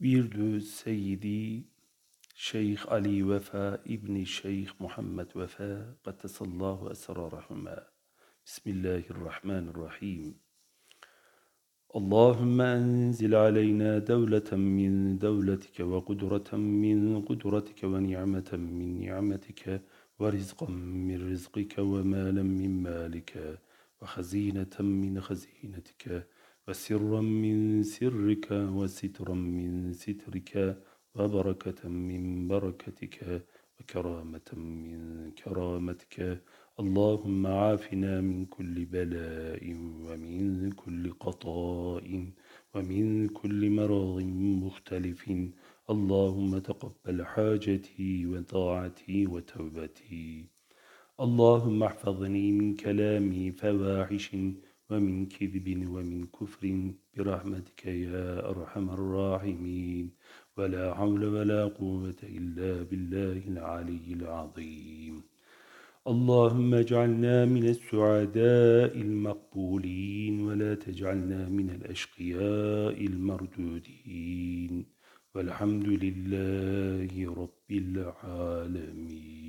Virdü Seyyidi Şeyh Ali Vefa İbni Şeyh Muhammed Vefa Kaddesallahu esrarahuma Bismillahirrahmanirrahim اللهم أنزل علينا دولة من دولتك وقدرة من قدرتك ونعمة من نعمتك ورزقا من رزقك ومالا من مالك وخزينة من خزينتك وسرا من سرك وسترا من سترك وبركة من بركتك وكرامة من كرامتك. اللهم عافنا من كل بلاء ومن كل قطاء ومن كل مرض مختلف. اللهم تقبل حاجتي وطاعتي وتوبتي. اللهم احفظني من كلامي فواحش ومن كذب ومن كفر برحمتك يا أرحم الراحمين. ولا حول ولا قوة إلا بالله العلي العظيم. اللهم اجعلنا من السعداء المقبولين ولا تجعلنا من الأشقياء المردودين. والحمد لله رب العالمين.